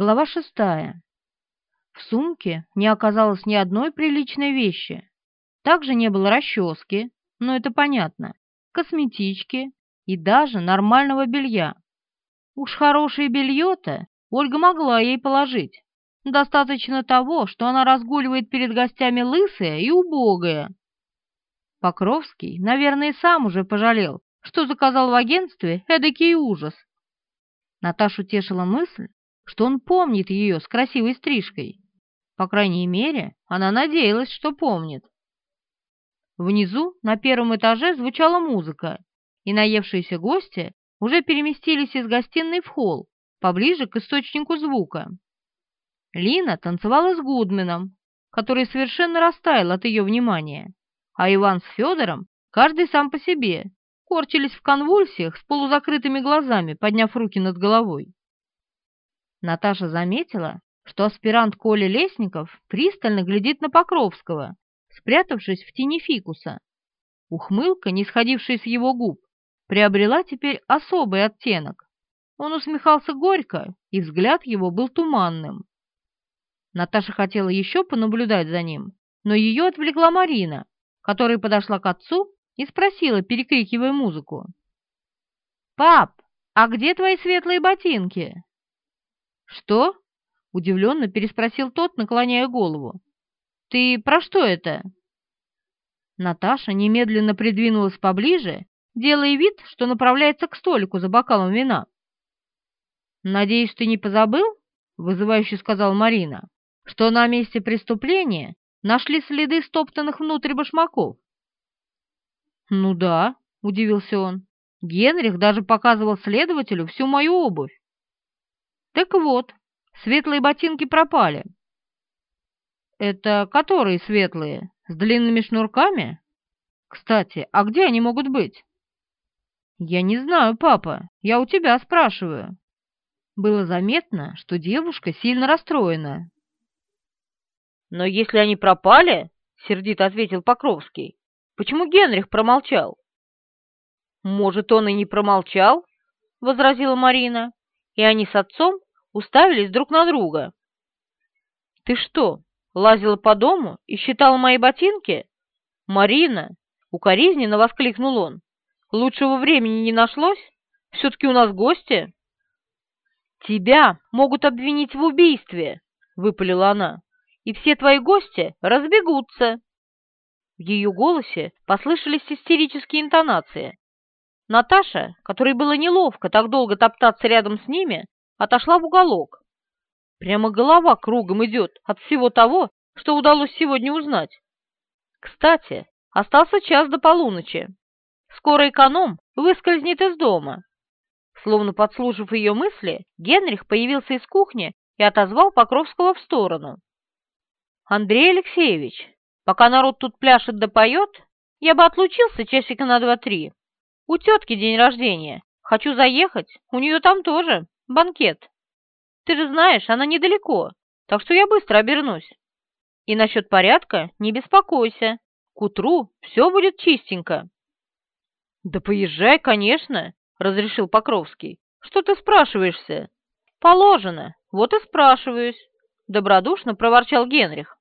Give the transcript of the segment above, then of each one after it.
Глава шестая. В сумке не оказалось ни одной приличной вещи. Также не было расчески, но это понятно, косметички и даже нормального белья. Уж хорошее белье-то Ольга могла ей положить. Достаточно того, что она разгуливает перед гостями лысая и убогая. Покровский, наверное, сам уже пожалел, что заказал в агентстве эдакий ужас. Наташу тешила мысль, что он помнит ее с красивой стрижкой. По крайней мере, она надеялась, что помнит. Внизу, на первом этаже, звучала музыка, и наевшиеся гости уже переместились из гостиной в холл, поближе к источнику звука. Лина танцевала с Гудменом, который совершенно растаял от ее внимания, а Иван с Федором, каждый сам по себе, корчились в конвульсиях с полузакрытыми глазами, подняв руки над головой. Наташа заметила, что аспирант Коля Лесников пристально глядит на Покровского, спрятавшись в тени фикуса. Ухмылка, не сходившая с его губ, приобрела теперь особый оттенок. Он усмехался горько, и взгляд его был туманным. Наташа хотела еще понаблюдать за ним, но ее отвлекла Марина, которая подошла к отцу и спросила, перекрикивая музыку. «Пап, а где твои светлые ботинки?» «Что?» — удивленно переспросил тот, наклоняя голову. «Ты про что это?» Наташа немедленно придвинулась поближе, делая вид, что направляется к столику за бокалом вина. «Надеюсь, ты не позабыл?» — вызывающе сказал Марина, что на месте преступления нашли следы стоптанных внутрь башмаков. «Ну да», — удивился он, — «Генрих даже показывал следователю всю мою обувь. Так вот, светлые ботинки пропали. Это которые светлые? С длинными шнурками? Кстати, а где они могут быть? Я не знаю, папа, я у тебя спрашиваю. Было заметно, что девушка сильно расстроена. Но если они пропали, сердито ответил Покровский, почему Генрих промолчал? Может, он и не промолчал, возразила Марина, и они с отцом уставились друг на друга. «Ты что, лазила по дому и считала мои ботинки?» «Марина!» — укоризненно воскликнул он. «Лучшего времени не нашлось? Все-таки у нас гости!» «Тебя могут обвинить в убийстве!» — выпалила она. «И все твои гости разбегутся!» В ее голосе послышались истерические интонации. Наташа, которой было неловко так долго топтаться рядом с ними, отошла в уголок. Прямо голова кругом идет от всего того, что удалось сегодня узнать. Кстати, остался час до полуночи. Скоро эконом выскользнет из дома. Словно подслушав ее мысли, Генрих появился из кухни и отозвал Покровского в сторону. «Андрей Алексеевич, пока народ тут пляшет да поет, я бы отлучился часика на два-три. У тетки день рождения. Хочу заехать, у нее там тоже банкет. Ты же знаешь, она недалеко, так что я быстро обернусь. И насчет порядка не беспокойся. К утру все будет чистенько. Да поезжай, конечно, разрешил Покровский. Что ты спрашиваешься? Положено, вот и спрашиваюсь. Добродушно проворчал Генрих.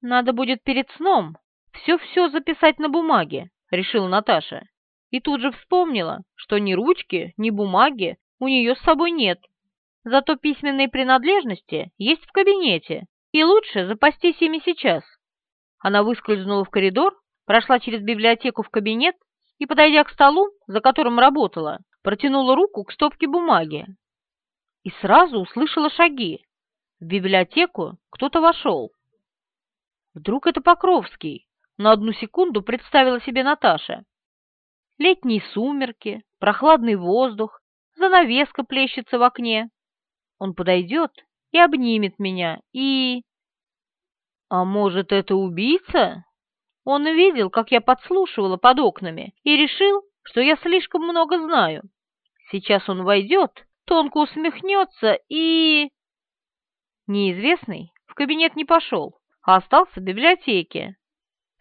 Надо будет перед сном все-все записать на бумаге, решила Наташа. И тут же вспомнила, что ни ручки, ни бумаги у нее с собой нет. Зато письменные принадлежности есть в кабинете, и лучше запастись ими сейчас. Она выскользнула в коридор, прошла через библиотеку в кабинет и, подойдя к столу, за которым работала, протянула руку к стопке бумаги. И сразу услышала шаги. В библиотеку кто-то вошел. Вдруг это Покровский, на одну секунду представила себе Наташа. Летние сумерки, прохладный воздух, занавеска плещется в окне. Он подойдет и обнимет меня, и... А может, это убийца? Он увидел, как я подслушивала под окнами, и решил, что я слишком много знаю. Сейчас он войдет, тонко усмехнется и... Неизвестный в кабинет не пошел, а остался в библиотеке.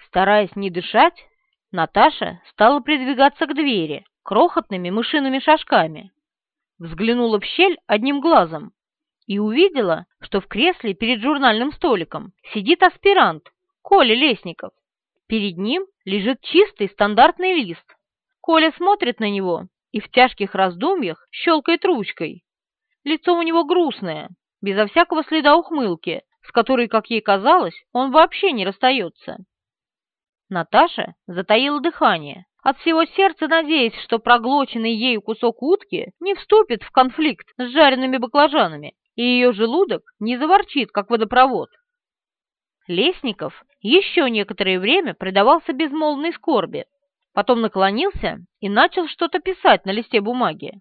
Стараясь не дышать, Наташа стала придвигаться к двери крохотными мышиными шажками взглянула в щель одним глазом и увидела, что в кресле перед журнальным столиком сидит аспирант Коля Лесников. Перед ним лежит чистый стандартный лист. Коля смотрит на него и в тяжких раздумьях щелкает ручкой. Лицо у него грустное, безо всякого следа ухмылки, с которой, как ей казалось, он вообще не расстается. Наташа затаила дыхание, от всего сердца надеясь, что проглоченный ею кусок утки не вступит в конфликт с жареными баклажанами, и ее желудок не заворчит, как водопровод. Лесников еще некоторое время предавался безмолвной скорби, потом наклонился и начал что-то писать на листе бумаги.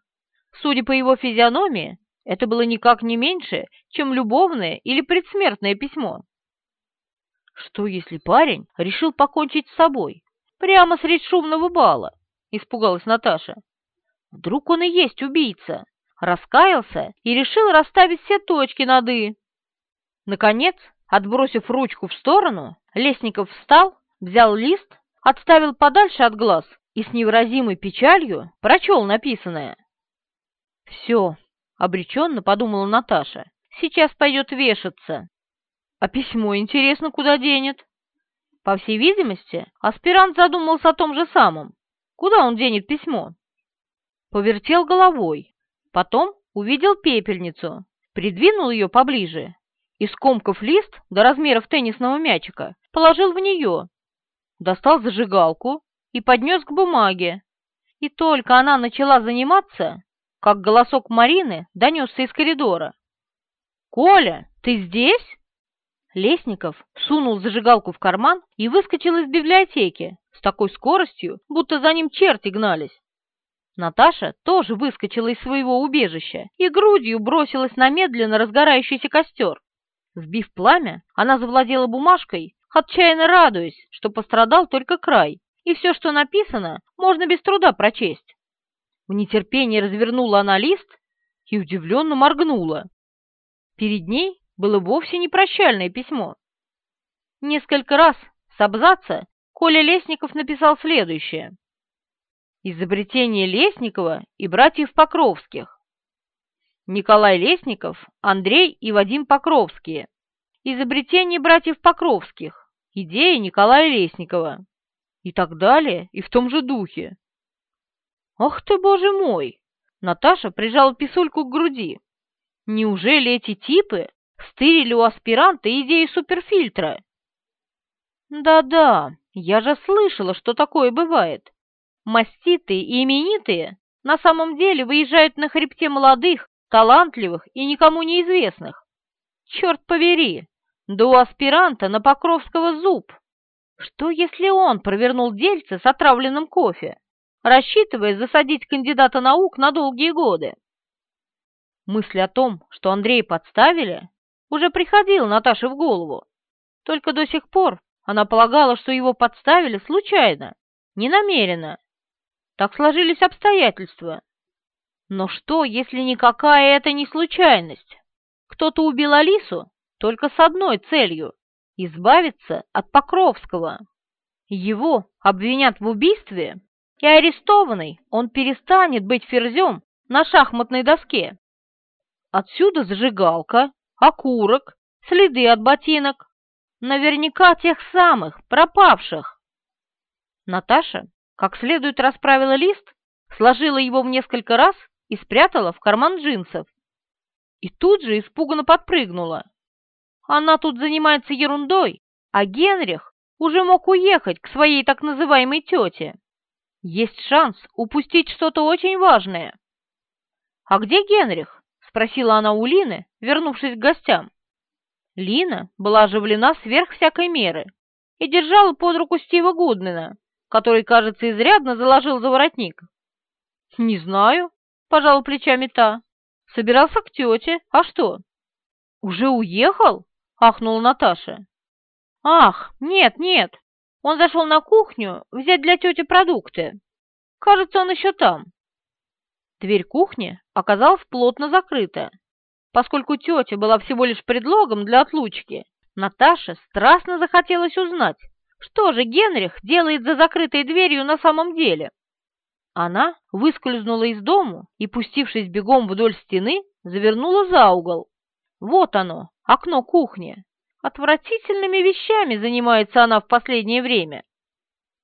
Судя по его физиономии, это было никак не меньше, чем любовное или предсмертное письмо. Что, если парень решил покончить с собой? Прямо средь шумного бала, испугалась Наташа. Вдруг он и есть убийца, раскаялся и решил расставить все точки над «и». Наконец, отбросив ручку в сторону, Лесников встал, взял лист, отставил подальше от глаз и с невыразимой печалью прочел написанное. «Все», — обреченно подумала Наташа, — «сейчас пойдет вешаться». А письмо, интересно, куда денет? По всей видимости, аспирант задумался о том же самом. Куда он денет письмо? Повертел головой. Потом увидел пепельницу, придвинул ее поближе и, скомкав лист до размеров теннисного мячика, положил в нее. Достал зажигалку и поднес к бумаге. И только она начала заниматься, как голосок Марины донесся из коридора. «Коля, ты здесь?» Лесников сунул зажигалку в карман и выскочил из библиотеки с такой скоростью, будто за ним черти гнались. Наташа тоже выскочила из своего убежища и грудью бросилась на медленно разгорающийся костер. Сбив пламя, она завладела бумажкой, отчаянно радуясь, что пострадал только край, и все, что написано, можно без труда прочесть. В нетерпении развернула она лист и удивленно моргнула. Перед ней было вовсе не прощальное письмо. Несколько раз с абзаца Коля Лесников написал следующее. Изобретение Лесникова и братьев Покровских. Николай Лесников, Андрей и Вадим Покровские. Изобретение братьев Покровских. Идея Николая Лесникова. И так далее, и в том же духе. «Ах ты, боже мой!» Наташа прижала писульку к груди. «Неужели эти типы стырили у аспиранта идею суперфильтра. Да-да, я же слышала, что такое бывает. Маститые и именитые на самом деле выезжают на хребте молодых, талантливых и никому неизвестных. Черт повери, да у аспиранта на Покровского зуб. Что, если он провернул дельце с отравленным кофе, рассчитывая засадить кандидата наук на долгие годы? Мысль о том, что Андрея подставили, уже приходил Наташе в голову. Только до сих пор она полагала, что его подставили случайно, ненамеренно. Так сложились обстоятельства. Но что, если никакая это не случайность? Кто-то убил Алису только с одной целью — избавиться от Покровского. Его обвинят в убийстве, и арестованный он перестанет быть ферзем на шахматной доске. Отсюда зажигалка, окурок, следы от ботинок. Наверняка тех самых, пропавших. Наташа как следует расправила лист, сложила его в несколько раз и спрятала в карман джинсов. И тут же испуганно подпрыгнула. Она тут занимается ерундой, а Генрих уже мог уехать к своей так называемой тете. Есть шанс упустить что-то очень важное. «А где Генрих?» Спросила она у Лины, вернувшись к гостям. Лина была оживлена сверх всякой меры и держала под руку Стива Гудмена, который, кажется, изрядно заложил за воротник. «Не знаю», — пожал плечами та. «Собирался к тете. А что?» «Уже уехал?» — ахнула Наташа. «Ах, нет, нет. Он зашел на кухню взять для тети продукты. Кажется, он еще там. Дверь кухни оказалась плотно закрыта. Поскольку тетя была всего лишь предлогом для отлучки, Наташе страстно захотелось узнать, что же Генрих делает за закрытой дверью на самом деле. Она выскользнула из дому и, пустившись бегом вдоль стены, завернула за угол, Вот оно, окно кухни. Отвратительными вещами занимается она в последнее время.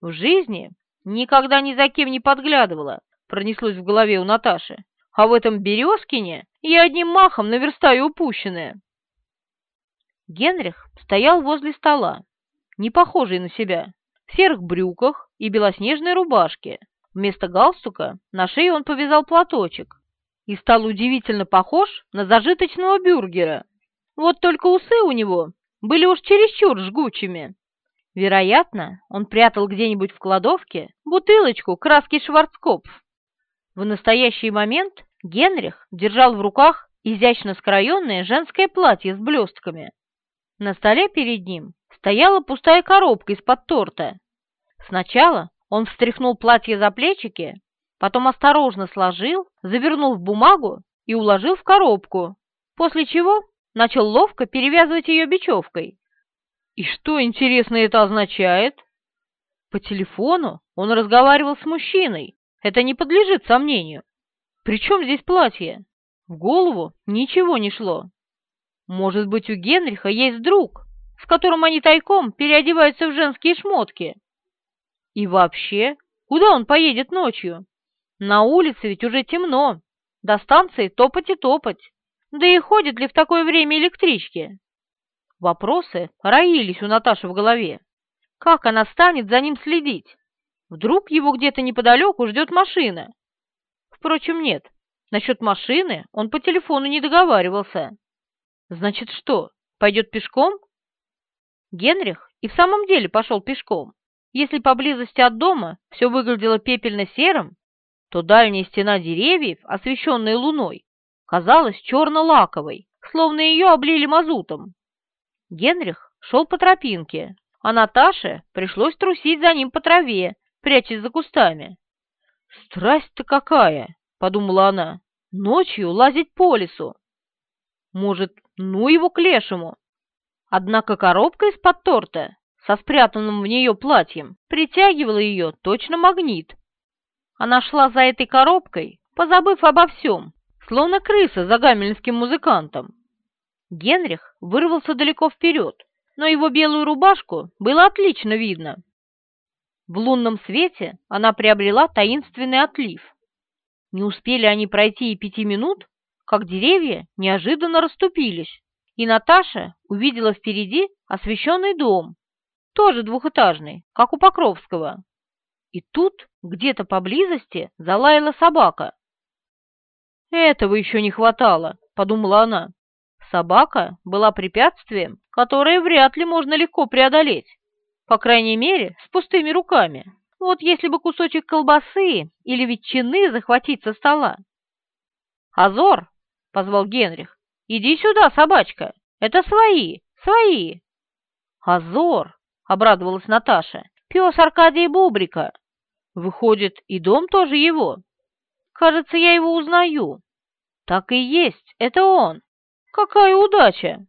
В жизни никогда ни за кем не подглядывала, пронеслось в голове у Наташи. А в этом Березкине я одним махом наверстаю упущенное. Генрих стоял возле стола, не похожий на себя, в серых брюках и белоснежной рубашке. Вместо галстука на шее он повязал платочек и стал удивительно похож на зажиточного бюргера. Вот только усы у него были уж чересчур жгучими. Вероятно, он прятал где-нибудь в кладовке бутылочку краски Шварцкопф. В настоящий момент Генрих держал в руках изящно скроенное женское платье с блестками. На столе перед ним стояла пустая коробка из-под торта. Сначала он встряхнул платье за плечики, потом осторожно сложил, завернул в бумагу и уложил в коробку, после чего начал ловко перевязывать ее бечевкой. И что, интересно, это означает? По телефону он разговаривал с мужчиной, это не подлежит сомнению. При чем здесь платье? В голову ничего не шло. Может быть, у Генриха есть друг, с которым они тайком переодеваются в женские шмотки? И вообще, куда он поедет ночью? На улице ведь уже темно, до станции топать и топать. Да и ходят ли в такое время электрички? Вопросы роились у Наташи в голове. Как она станет за ним следить? Вдруг его где-то неподалеку ждет машина? Впрочем, нет. Насчет машины он по телефону не договаривался. Значит, что, пойдет пешком? Генрих и в самом деле пошел пешком. Если поблизости от дома все выглядело пепельно-серым, то дальняя стена деревьев, освещенная луной, казалась черно-лаковой, словно ее облили мазутом. Генрих шел по тропинке, а Наташе пришлось трусить за ним по траве, прячась за кустами. «Страсть-то какая!» — подумала она. «Ночью лазить по лесу! Может, ну его к лешему!» Однако коробка из-под торта со спрятанным в нее платьем притягивала ее точно магнит. Она шла за этой коробкой, позабыв обо всем, словно крыса за гамельнским музыкантом. Генрих вырвался далеко вперед, но его белую рубашку было отлично видно. В лунном свете она приобрела таинственный отлив. Не успели они пройти и пяти минут, как деревья неожиданно расступились, и Наташа увидела впереди освещенный дом, тоже двухэтажный, как у Покровского. И тут где-то поблизости залаяла собака. «Этого еще не хватало», — подумала она. Собака была препятствием, которое вряд ли можно легко преодолеть. По крайней мере, с пустыми руками. Вот если бы кусочек колбасы или ветчины захватить со стола. «Азор!» — позвал Генрих. «Иди сюда, собачка! Это свои, свои!» «Азор!» — обрадовалась Наташа. «Пес Аркадия Бубрика! Выходит, и дом тоже его? Кажется, я его узнаю. Так и есть, это он. Какая удача!»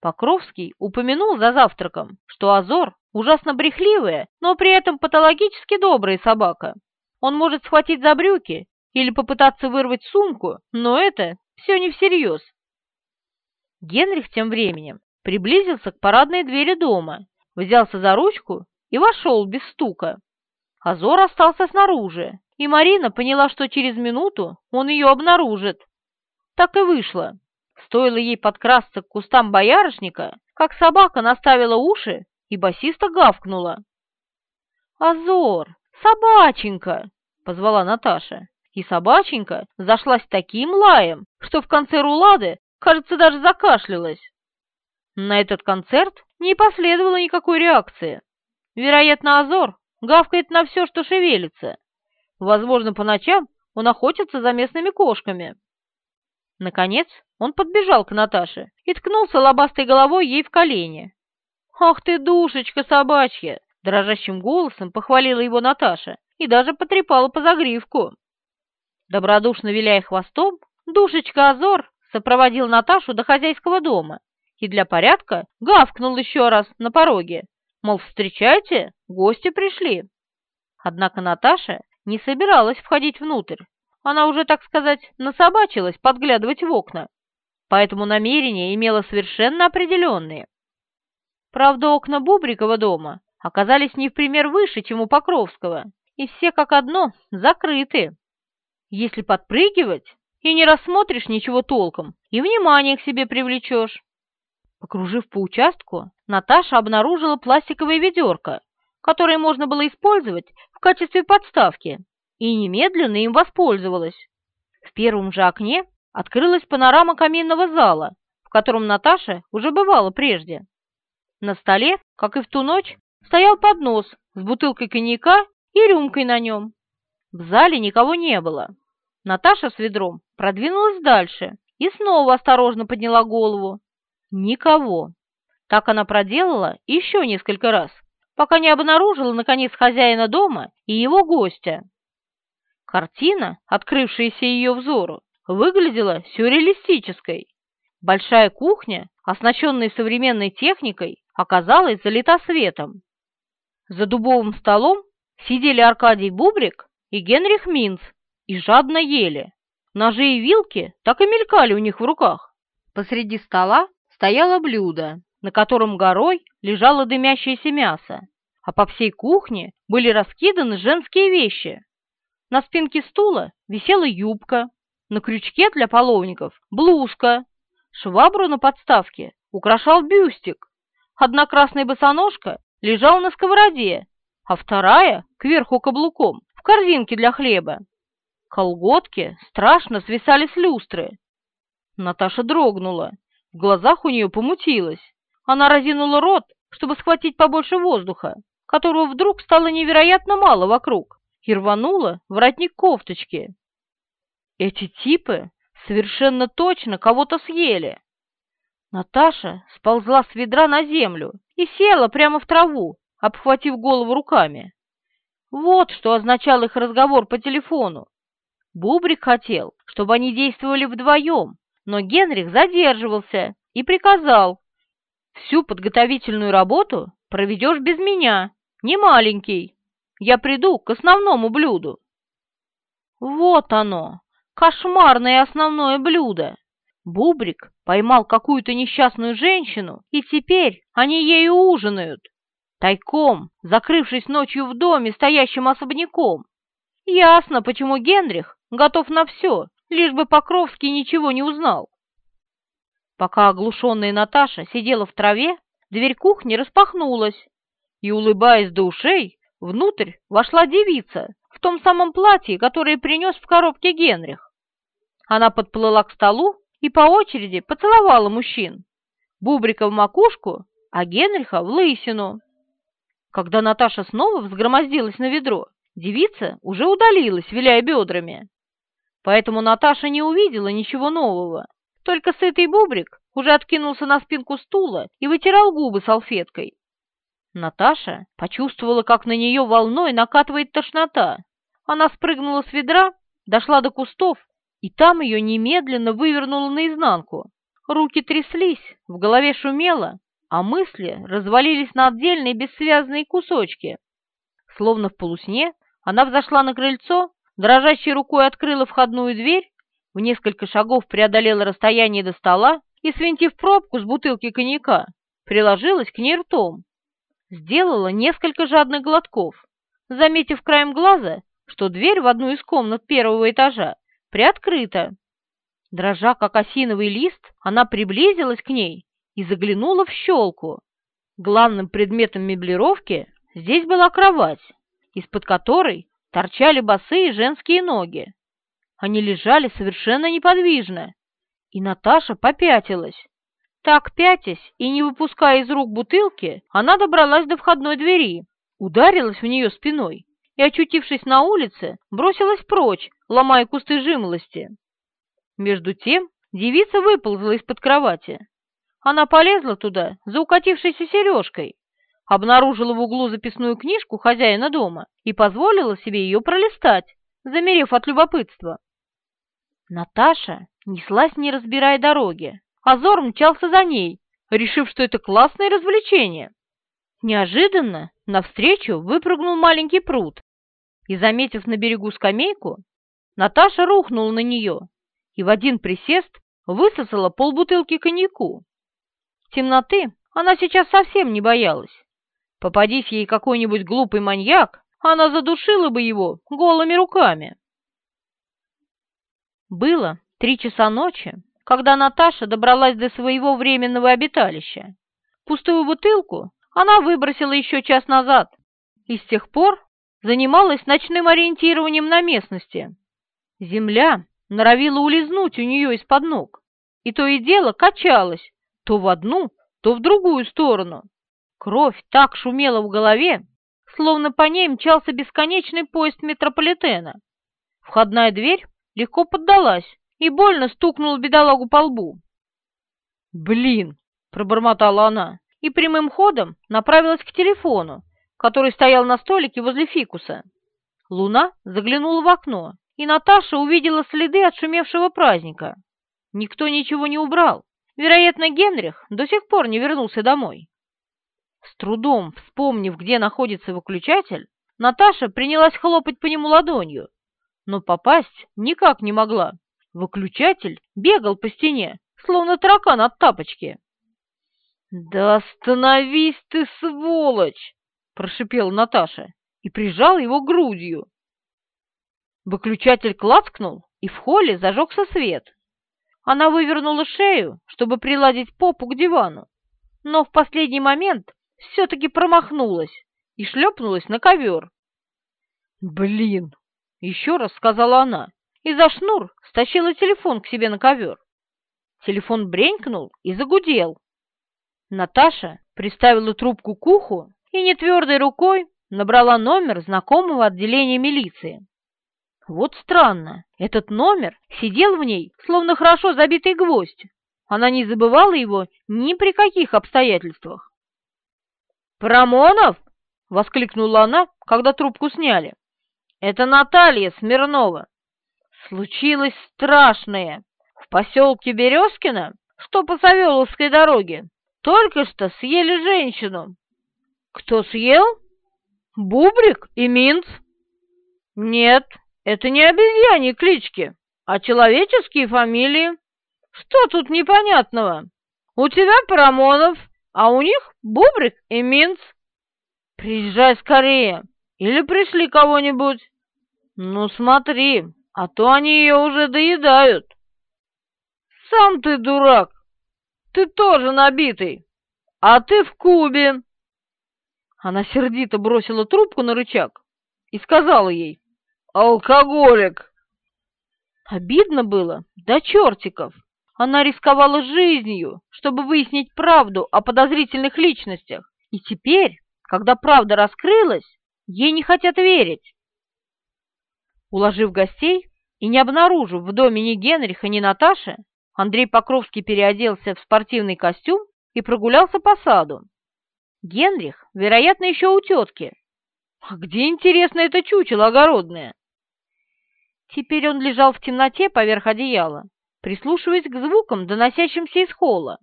Покровский упомянул за завтраком, что Азор Ужасно брехливая, но при этом патологически добрая собака. Он может схватить за брюки или попытаться вырвать сумку, но это все не всерьез. Генрих тем временем приблизился к парадной двери дома, взялся за ручку и вошел без стука. Азор остался снаружи, и Марина поняла, что через минуту он ее обнаружит. Так и вышло. Стоило ей подкрасться к кустам боярышника, как собака наставила уши и басиста гавкнула. «Азор! Собаченька!» — позвала Наташа. И собаченька зашлась таким лаем, что в конце рулады, кажется, даже закашлялась. На этот концерт не последовало никакой реакции. Вероятно, Азор гавкает на все, что шевелится. Возможно, по ночам он охотится за местными кошками. Наконец он подбежал к Наташе и ткнулся лобастой головой ей в колени. «Ах ты, душечка собачья!» — дрожащим голосом похвалила его Наташа и даже потрепала по загривку. Добродушно виляя хвостом, душечка Азор сопроводил Наташу до хозяйского дома и для порядка гавкнул еще раз на пороге, мол, встречайте, гости пришли. Однако Наташа не собиралась входить внутрь, она уже, так сказать, насобачилась подглядывать в окна. поэтому намерения имела совершенно определенные. Правда, окна Бубрикова дома оказались не в пример выше, чем у Покровского, и все как одно закрыты. Если подпрыгивать, и не рассмотришь ничего толком, и внимание к себе привлечешь. Покружив по участку, Наташа обнаружила пластиковое ведерко, которое можно было использовать в качестве подставки, и немедленно им воспользовалась. В первом же окне открылась панорама каминного зала, в котором Наташа уже бывала прежде. На столе, как и в ту ночь, стоял поднос с бутылкой коньяка и рюмкой на нем. В зале никого не было. Наташа с ведром продвинулась дальше и снова осторожно подняла голову. Никого. Так она проделала еще несколько раз, пока не обнаружила, наконец, хозяина дома и его гостя. Картина, открывшаяся ее взору, выглядела сюрреалистической. Большая кухня, оснащенная современной техникой, оказалась залита светом. За дубовым столом сидели Аркадий Бубрик и Генрих Минц и жадно ели. Ножи и вилки так и мелькали у них в руках. Посреди стола стояло блюдо, на котором горой лежало дымящееся мясо, а по всей кухне были раскиданы женские вещи. На спинке стула висела юбка, на крючке для половников блузка, швабру на подставке украшал бюстик, одна красная босоножка лежала на сковороде, а вторая, кверху каблуком, в корзинке для хлеба. Колготки страшно свисали с люстры. Наташа дрогнула, в глазах у нее помутилось. Она разинула рот, чтобы схватить побольше воздуха, которого вдруг стало невероятно мало вокруг, и рванула воротник кофточки. Эти типы совершенно точно кого-то съели. Наташа сползла с ведра на землю и села прямо в траву, обхватив голову руками. Вот что означал их разговор по телефону. Бубрик хотел, чтобы они действовали вдвоем, но Генрих задерживался и приказал. «Всю подготовительную работу проведешь без меня, не маленький. Я приду к основному блюду». Вот оно, кошмарное основное блюдо. Бубрик поймал какую-то несчастную женщину, и теперь они ею ужинают. Тайком, закрывшись ночью в доме, стоящим особняком. Ясно, почему Генрих готов на все, лишь бы Покровский ничего не узнал. Пока оглушенная Наташа сидела в траве, дверь кухни распахнулась, и, улыбаясь до ушей, внутрь вошла девица в том самом платье, которое принес в коробке Генрих. Она подплыла к столу и по очереди поцеловала мужчин. Бубрика в макушку, а Генриха в лысину. Когда Наташа снова взгромоздилась на ведро, девица уже удалилась, виляя бедрами. Поэтому Наташа не увидела ничего нового. Только сытый бубрик уже откинулся на спинку стула и вытирал губы салфеткой. Наташа почувствовала, как на нее волной накатывает тошнота. Она спрыгнула с ведра, дошла до кустов, и там ее немедленно вывернуло наизнанку. Руки тряслись, в голове шумело, а мысли развалились на отдельные бессвязные кусочки. Словно в полусне, она взошла на крыльцо дрожащей рукой открыла входную дверь, в несколько шагов преодолела расстояние до стола и, свинтив пробку с бутылки коньяка, приложилась к ней ртом. Сделала несколько жадных глотков, заметив краем глаза, что дверь в одну из комнат первого этажа приоткрыта. Дрожа, как осиновый лист, она приблизилась к ней и заглянула в щелку. Главным предметом меблировки здесь была кровать, из-под которой торчали босые женские ноги. Они лежали совершенно неподвижно, и Наташа попятилась. Так, пятясь и не выпуская из рук бутылки, она добралась до входной двери, ударилась в нее спиной и, очутившись на улице, бросилась прочь, ломая кусты жимолости. Между тем девица выползла из-под кровати. Она полезла туда за укатившейся сережкой, обнаружила в углу записную книжку хозяина дома и позволила себе ее пролистать, замерев от любопытства. Наташа неслась, не разбирая дороги, а Зор мчался за ней, решив, что это классное развлечение. Неожиданно навстречу выпрыгнул маленький пруд, и, заметив на берегу скамейку, Наташа рухнула на нее и в один присест высосала полбутылки коньяку. Темноты она сейчас совсем не боялась. Попадись ей какой-нибудь глупый маньяк, она задушила бы его голыми руками. Было три часа ночи, когда Наташа добралась до своего временного обиталища. Пустую бутылку она выбросила еще час назад и с тех пор занималась ночным ориентированием на местности. Земля норовила улизнуть у нее из-под ног, и то и дело качалась то в одну, то в другую сторону. Кровь так шумела в голове, словно по ней мчался бесконечный поезд метрополитена. Входная дверь легко поддалась и больно стукнула бедолагу по лбу. «Блин!» — пробормотала она и прямым ходом направилась к телефону, который стоял на столике возле фикуса. Луна заглянула в окно, и Наташа увидела следы отшумевшего праздника. Никто ничего не убрал. Вероятно, Генрих до сих пор не вернулся домой. С трудом вспомнив, где находится выключатель, Наташа принялась хлопать по нему ладонью, но попасть никак не могла. Выключатель бегал по стене, словно таракан от тапочки. «Да остановись ты, сволочь!» — прошипела Наташа и прижал его грудью. Выключатель клацкнул, и в холле зажегся свет. Она вывернула шею, чтобы приладить попу к дивану, но в последний момент все-таки промахнулась и шлепнулась на ковер. «Блин!» — еще раз сказала она, и за шнур стащила телефон к себе на ковер. Телефон бренькнул и загудел. Наташа приставила трубку к уху и нетвердой рукой набрала номер знакомого отделения милиции. Вот странно, этот номер сидел в ней, словно хорошо забитый гвоздь. Она не забывала его ни при каких обстоятельствах. «Парамонов!» — воскликнула она, когда трубку сняли. «Это Наталья Смирнова. Случилось страшное. В поселке Березкино, что по Савеловской дороге, только что съели женщину». «Кто съел? Бубрик и Минц?» «Нет, это не обезьяньи клички, а человеческие фамилии. Что тут непонятного? У тебя Парамонов, а у них Бубрик и Минц. Приезжай скорее, или пришли кого-нибудь. Ну смотри, а то они ее уже доедают. Сам ты дурак, ты тоже набитый, а ты в Кубе. Она сердито бросила трубку на рычаг и сказала ей, «Алкоголик!» Обидно было, до чертиков. Она рисковала жизнью, чтобы выяснить правду о подозрительных личностях. И теперь, когда правда раскрылась, ей не хотят верить. Уложив гостей и не обнаружив в доме ни Генриха, ни Наташи, Андрей Покровский переоделся в спортивный костюм и прогулялся по саду. Генрих, вероятно, еще у тетки. А где, интересно, это чучело огородное? Теперь он лежал в темноте поверх одеяла, прислушиваясь к звукам, доносящимся из холла.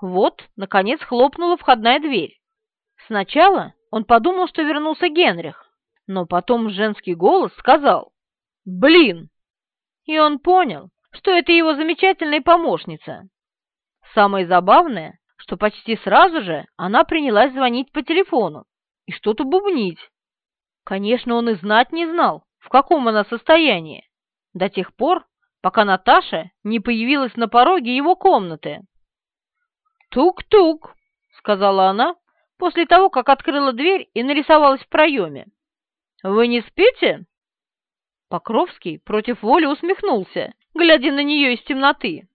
Вот, наконец, хлопнула входная дверь. Сначала он подумал, что вернулся Генрих, но потом женский голос сказал «Блин!» И он понял, что это его замечательная помощница. Самое забавное, что почти сразу же она принялась звонить по телефону и что-то бубнить. Конечно, он и знать не знал, в каком она состоянии, до тех пор, пока Наташа не появилась на пороге его комнаты. «Тук-тук», — сказала она, после того, как открыла дверь и нарисовалась в проеме. «Вы не спите?» Покровский против воли усмехнулся, глядя на нее из темноты.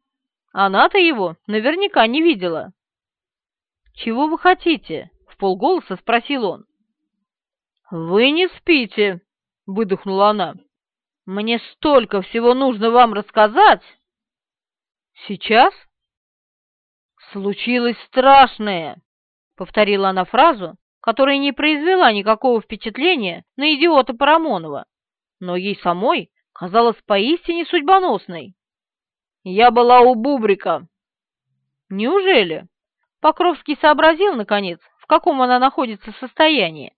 Она-то его наверняка не видела. «Чего вы хотите?» — в полголоса спросил он. «Вы не спите», — выдохнула она. «Мне столько всего нужно вам рассказать!» «Сейчас?» «Случилось страшное!» — повторила она фразу, которая не произвела никакого впечатления на идиота Парамонова, но ей самой казалась поистине судьбоносной. «Я была у Бубрика». «Неужели?» Покровский сообразил, наконец, в каком она находится состоянии,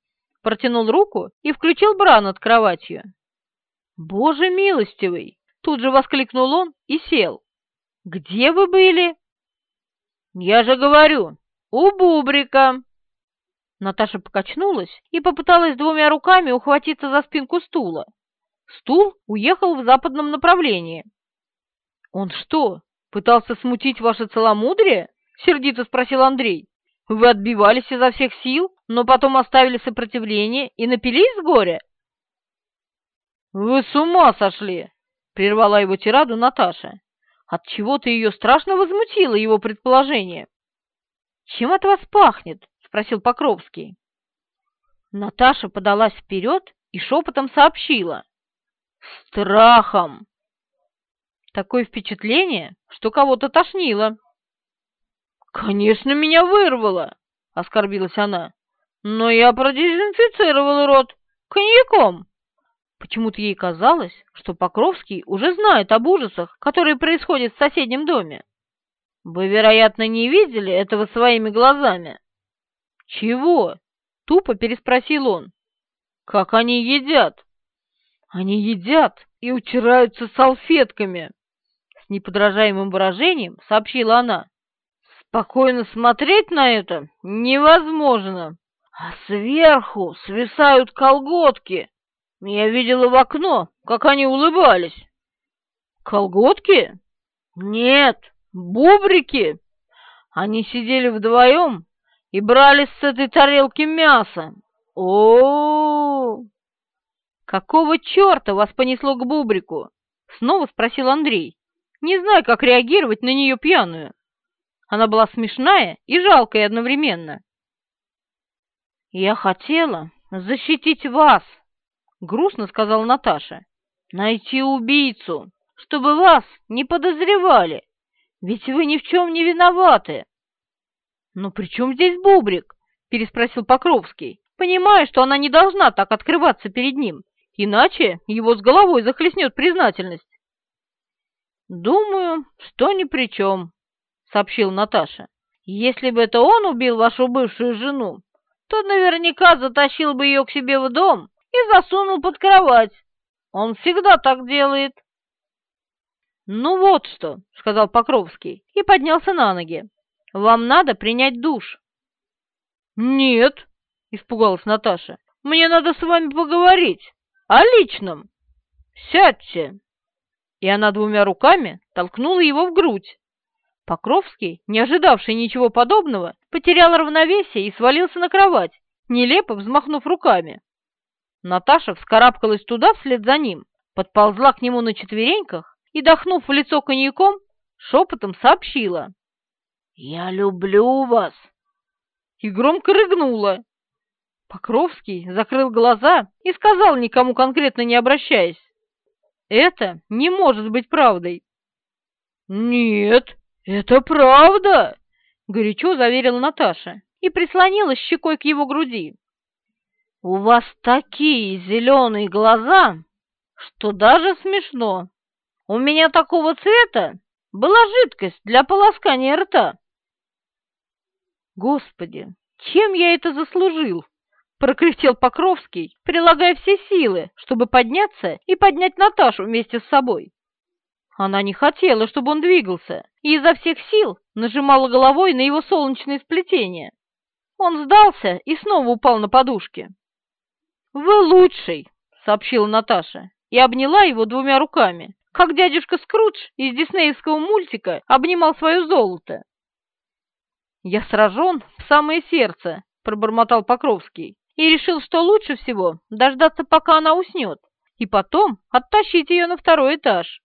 протянул руку и включил бра над кроватью. «Боже милостивый!» — тут же воскликнул он и сел. Где вы были?» «Я же говорю, у Бубрика!» Наташа покачнулась и попыталась двумя руками ухватиться за спинку стула. Стул уехал в западном направлении. «Он что, пытался смутить ваше целомудрие?» — сердито спросил Андрей. «Вы отбивались изо всех сил, но потом оставили сопротивление и напились с горя?» «Вы с ума сошли!» — прервала его тираду Наташа. От чего то ее страшно возмутило его предположение. «Чем от вас пахнет?» — спросил Покровский. Наташа подалась вперед и шепотом сообщила. «Страхом!» Такое впечатление, что кого-то тошнило. «Конечно, меня вырвало!» — оскорбилась она. «Но я продезинфицировала рот коньяком!» Почему-то ей казалось, что Покровский уже знает об ужасах, которые происходят в соседнем доме. Вы, вероятно, не видели этого своими глазами. Чего? Тупо переспросил он. Как они едят? Они едят и утираются салфетками. С неподражаемым выражением сообщила она. Спокойно смотреть на это невозможно. А сверху свисают колготки, я видела в окно, как они улыбались. Колготки? Нет, бубрики. Они сидели вдвоем и брали с этой тарелки мясо. О, -о, -о, -о Какого черта вас понесло к бубрику? Снова спросил Андрей, не зная, как реагировать на нее пьяную. Она была смешная и жалкая одновременно. «Я хотела защитить вас», — грустно сказала Наташа. «Найти убийцу, чтобы вас не подозревали, ведь вы ни в чем не виноваты». «Но при чем здесь Бубрик?» — переспросил Покровский, понимая, что она не должна так открываться перед ним, иначе его с головой захлестнет признательность. «Думаю, что ни при чем», — сообщил Наташа. «Если бы это он убил вашу бывшую жену, то наверняка затащил бы ее к себе в дом и засунул под кровать. Он всегда так делает. «Ну вот что», — сказал Покровский и поднялся на ноги. «Вам надо принять душ». «Нет», — испугалась Наташа, — «мне надо с вами поговорить. О личном. Сядьте». И она двумя руками толкнула его в грудь. Покровский, не ожидавший ничего подобного, потерял равновесие и свалился на кровать, нелепо взмахнув руками. Наташа вскарабкалась туда вслед за ним, подползла к нему на четвереньках и, дохнув в лицо коньяком, шепотом сообщила. «Я люблю вас!» И громко рыгнула. Покровский закрыл глаза и сказал, никому конкретно не обращаясь. «Это не может быть правдой». «Нет, это правда!» — горячо заверила Наташа и прислонилась щекой к его груди. У вас такие зеленые глаза, что даже смешно. У меня такого цвета была жидкость для полоскания рта. Господи, чем я это заслужил? Прокряхтел Покровский, прилагая все силы, чтобы подняться и поднять Наташу вместе с собой. Она не хотела, чтобы он двигался, и изо всех сил нажимала головой на его солнечное сплетение. Он сдался и снова упал на подушке. «Вы лучший!» — сообщила Наташа и обняла его двумя руками, как дядюшка Скрудж из диснеевского мультика обнимал свое золото. «Я сражен в самое сердце», — пробормотал Покровский, и решил, что лучше всего дождаться, пока она уснет, и потом оттащить ее на второй этаж.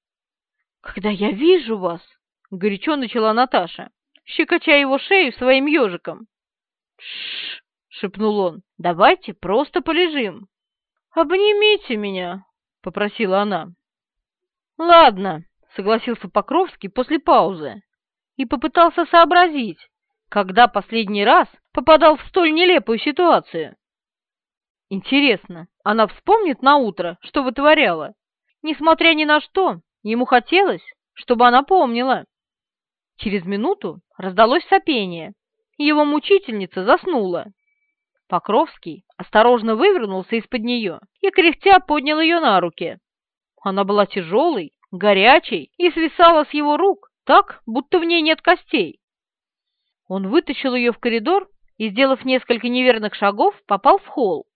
«Когда я вижу вас», — горячо начала Наташа, щекоча его шею своим ежиком. «Тш!» — шепнул он. «Давайте просто полежим». «Обнимите меня», — попросила она. «Ладно», — согласился Покровский после паузы и попытался сообразить, когда последний раз попадал в столь нелепую ситуацию. Интересно, она вспомнит на утро, что вытворяла? Несмотря ни на что, ему хотелось, чтобы она помнила. Через минуту раздалось сопение, его мучительница заснула. Покровский осторожно вывернулся из-под нее и кряхтя поднял ее на руки. Она была тяжелой, горячей и свисала с его рук, так, будто в ней нет костей. Он вытащил ее в коридор и, сделав несколько неверных шагов, попал в холл.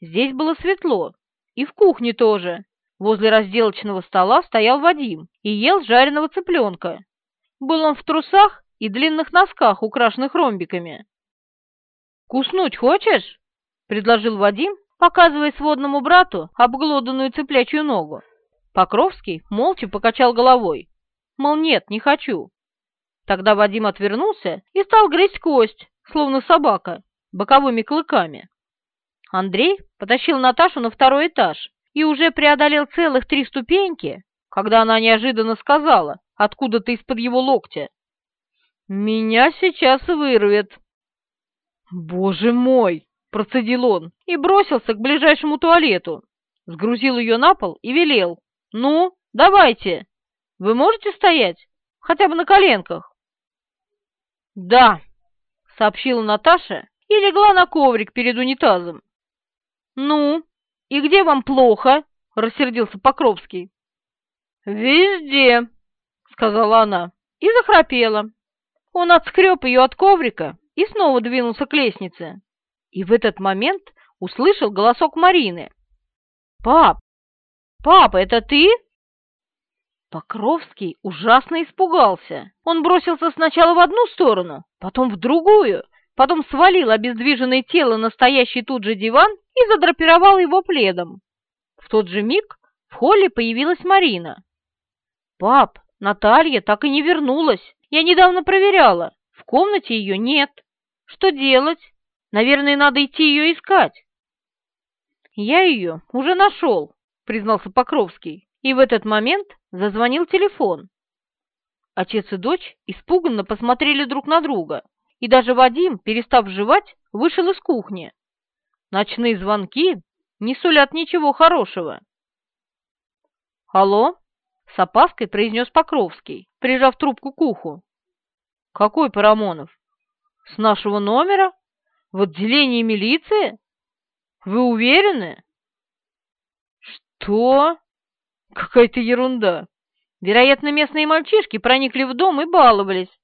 Здесь было светло, и в кухне тоже. Возле разделочного стола стоял Вадим и ел жареного цыпленка. Был он в трусах и длинных носках, украшенных ромбиками. «Куснуть хочешь?» — предложил Вадим, показывая сводному брату обглоданную цыплячью ногу. Покровский молча покачал головой. Мол, нет, не хочу. Тогда Вадим отвернулся и стал грызть кость, словно собака, боковыми клыками. Андрей потащил Наташу на второй этаж и уже преодолел целых три ступеньки, когда она неожиданно сказала, откуда-то из-под его локтя. «Меня сейчас вырвет». «Боже мой!» — процедил он и бросился к ближайшему туалету, сгрузил ее на пол и велел. «Ну, давайте! Вы можете стоять? Хотя бы на коленках?» «Да», — сообщила Наташа и легла на коврик перед унитазом. «Ну, и где вам плохо?» — рассердился Покровский. «Везде», — сказала она и захрапела. Он отскреб ее от коврика и снова двинулся к лестнице. И в этот момент услышал голосок Марины. «Пап! Папа, это ты?» Покровский ужасно испугался. Он бросился сначала в одну сторону, потом в другую, потом свалил обездвиженное тело на стоящий тут же диван и задрапировал его пледом. В тот же миг в холле появилась Марина. «Пап, Наталья так и не вернулась. Я недавно проверяла. В комнате ее нет. Что делать? Наверное, надо идти ее искать». «Я ее уже нашел», — признался Покровский, и в этот момент зазвонил телефон. Отец и дочь испуганно посмотрели друг на друга и даже Вадим, перестав жевать, вышел из кухни. Ночные звонки не сулят ничего хорошего. «Алло?» — с опаской произнес Покровский, прижав трубку к уху. «Какой Парамонов? С нашего номера? В отделении милиции? Вы уверены?» «Что? Какая-то ерунда. Вероятно, местные мальчишки проникли в дом и баловались.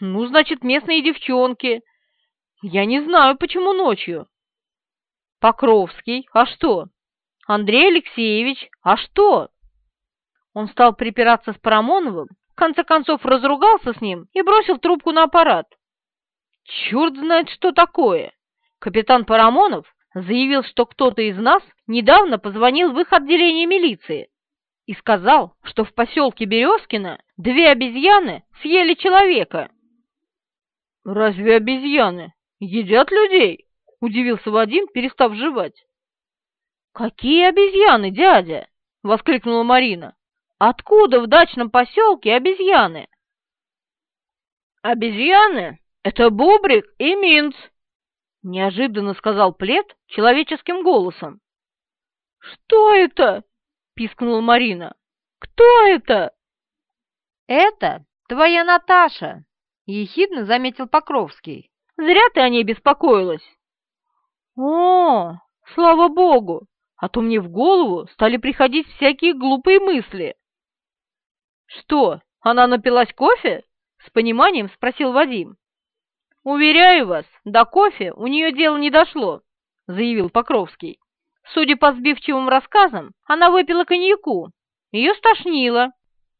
Ну, значит, местные девчонки. Я не знаю, почему ночью. Покровский, а что? Андрей Алексеевич, а что? Он стал припираться с Парамоновым, в конце концов разругался с ним и бросил трубку на аппарат. Черт знает, что такое. Капитан Парамонов заявил, что кто-то из нас недавно позвонил в их отделение милиции и сказал, что в поселке Березкино две обезьяны съели человека. «Разве обезьяны едят людей?» — удивился Вадим, перестав жевать. «Какие обезьяны, дядя?» — воскликнула Марина. «Откуда в дачном поселке обезьяны?» «Обезьяны — это Бубрик и Минц», — неожиданно сказал Плед человеческим голосом. «Что это?» — пискнула Марина. «Кто это?» «Это твоя Наташа», — ехидно заметил Покровский. «Зря ты о ней беспокоилась!» «О, слава богу! А то мне в голову стали приходить всякие глупые мысли!» «Что, она напилась кофе?» — с пониманием спросил Вадим. «Уверяю вас, до кофе у нее дело не дошло», — заявил Покровский. Судя по сбивчивым рассказам, она выпила коньяку, ее стошнило,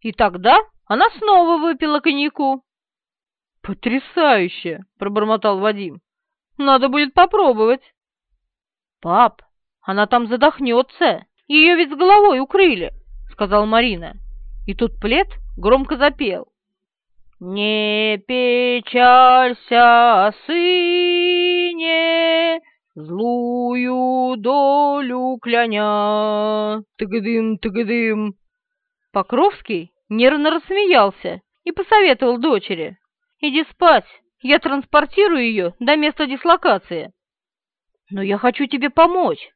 и тогда она снова выпила коньяку. «Потрясающе!» — пробормотал Вадим. «Надо будет попробовать». «Пап, она там задохнется, ее ведь с головой укрыли», — сказал Марина. И тут плед громко запел. «Не печалься, сыне, злую долю кляня, тыгдым, тыгдым». Покровский нервно рассмеялся и посоветовал дочери. Иди спать, я транспортирую ее до места дислокации. Но я хочу тебе помочь.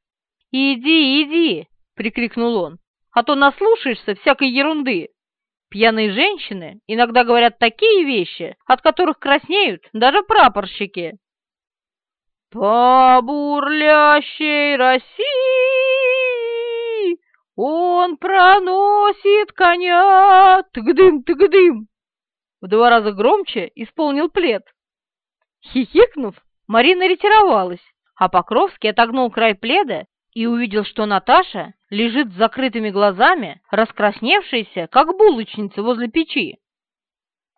Иди, иди, прикрикнул он, а то наслушаешься всякой ерунды. Пьяные женщины иногда говорят такие вещи, от которых краснеют даже прапорщики. По бурлящей России Он проносит коня! Тыгдым-тыгдым!» В два раза громче исполнил плед. Хихикнув, Марина ретировалась, а Покровский отогнул край пледа и увидел, что Наташа лежит с закрытыми глазами, раскрасневшаяся, как булочница возле печи.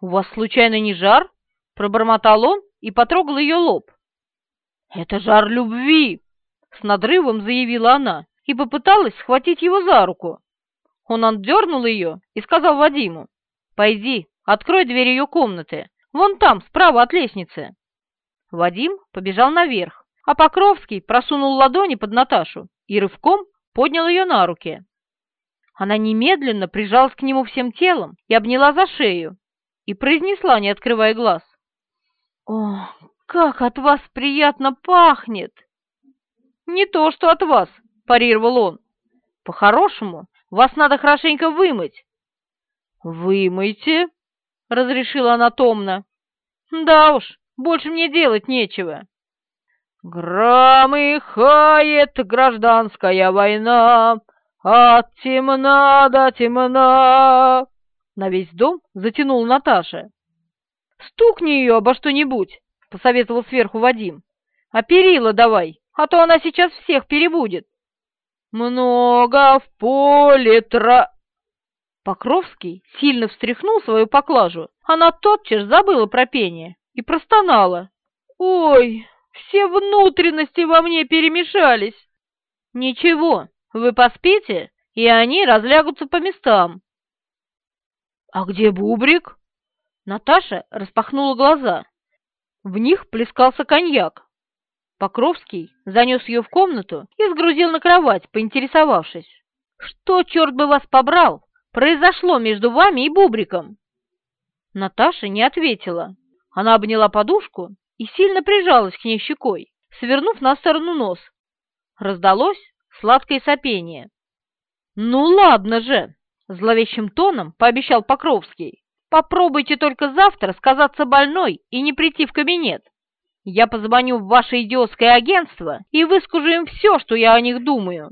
«У вас случайно не жар?» — пробормотал он и потрогал ее лоб. «Это жар любви!» — с надрывом заявила она и попыталась схватить его за руку. Он отдернул ее и сказал Вадиму, «Пойди, открой дверь ее комнаты, вон там, справа от лестницы». Вадим побежал наверх, а Покровский просунул ладони под Наташу и рывком поднял ее на руки. Она немедленно прижалась к нему всем телом и обняла за шею, и произнесла, не открывая глаз. «О, как от вас приятно пахнет!» «Не то, что от вас», — парировал он. «По-хорошему, вас надо хорошенько вымыть». «Вымойте», — разрешила она томно. «Да уж, больше мне делать нечего». «Громыхает гражданская война, от темна до темна!» На весь дом затянул Наташа. «Стукни ее обо что-нибудь», — посоветовал сверху Вадим. «А перила давай, а то она сейчас всех перебудет». «Много в поле тра...» Покровский сильно встряхнул свою поклажу. Она тотчас забыла про пение и простонала. «Ой, все внутренности во мне перемешались!» «Ничего, вы поспите, и они разлягутся по местам». «А где Бубрик?» Наташа распахнула глаза. В них плескался коньяк. Покровский занес ее в комнату и сгрузил на кровать, поинтересовавшись. «Что, черт бы вас побрал, произошло между вами и Бубриком?» Наташа не ответила. Она обняла подушку и сильно прижалась к ней щекой, свернув на сторону нос. Раздалось сладкое сопение. «Ну ладно же!» — зловещим тоном пообещал Покровский. «Попробуйте только завтра сказаться больной и не прийти в кабинет. Я позвоню в ваше идиотское агентство и выскажу им все, что я о них думаю.